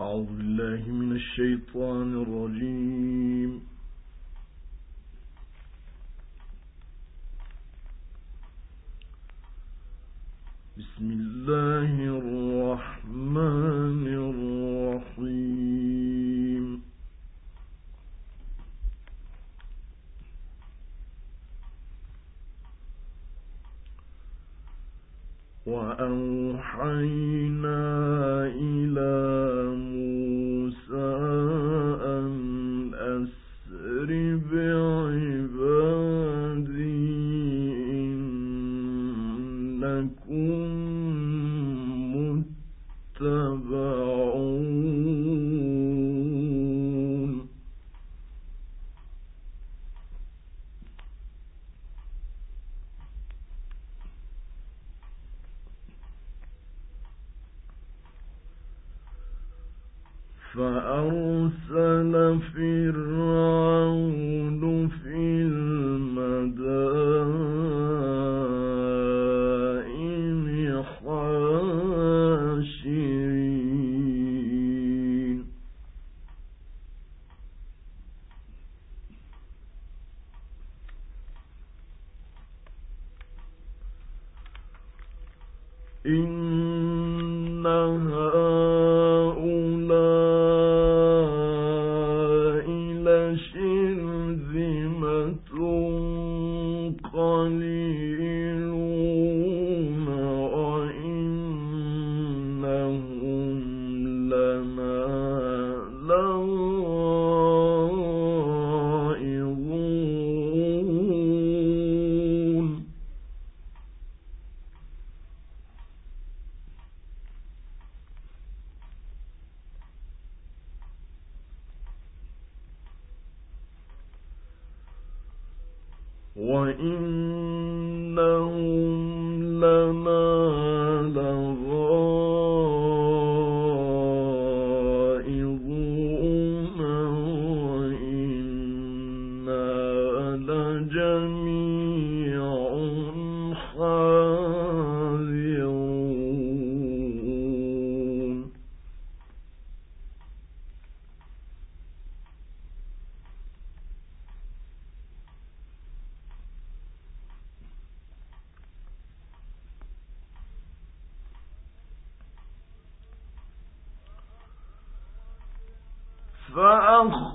أعوذ بالله من الشيطان الرجيم. بسم الله الرحمن الرحيم. وأوحينا فأرسل فرعون في وإنهم لنا فأخرجناهم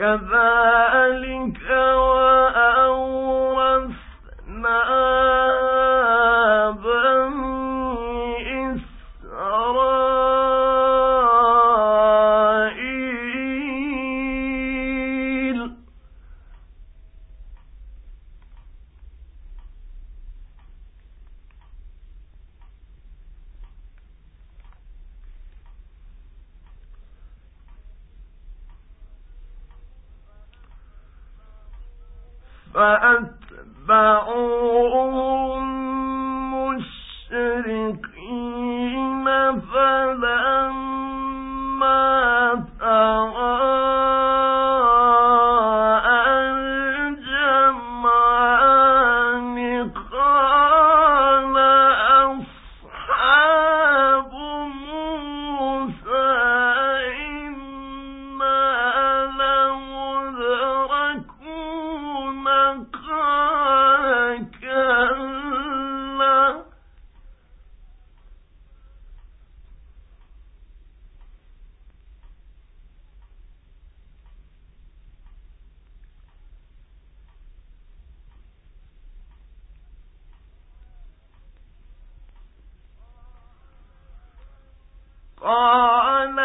كذلك فأتبعوهم قال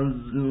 حزن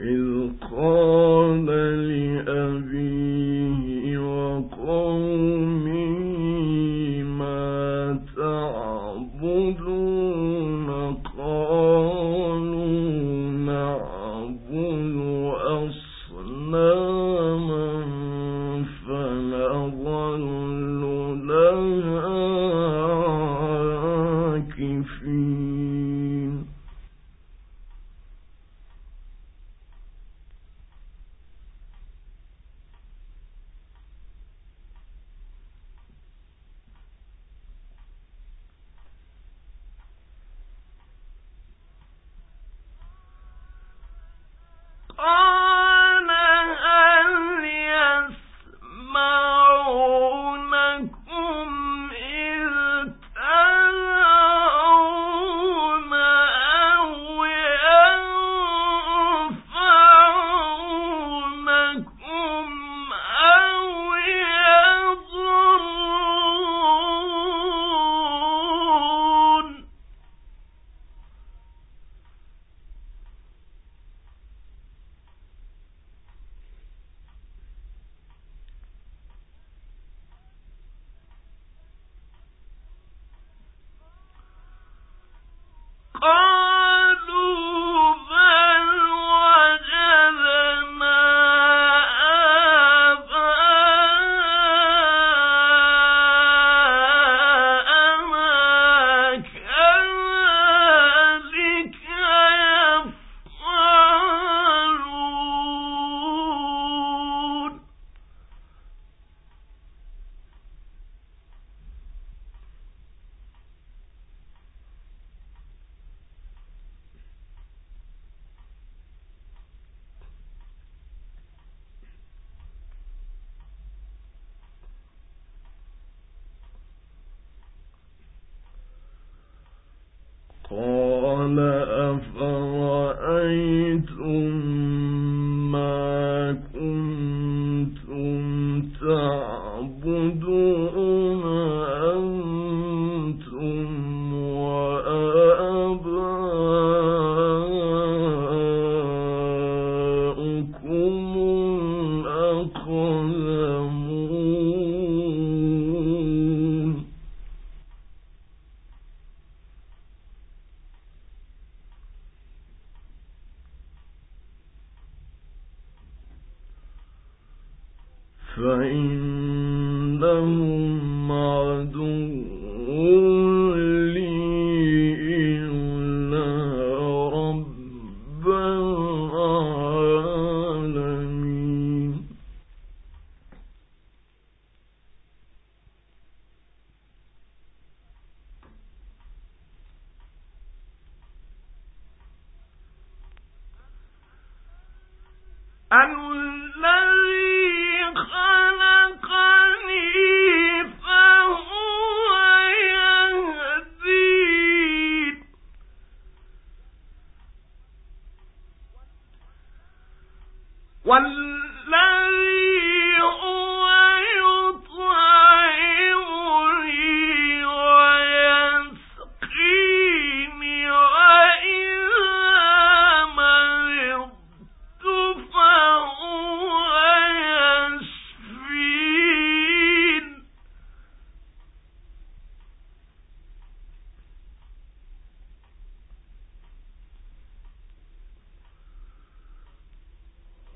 إذ قال قال أفرأيتم وال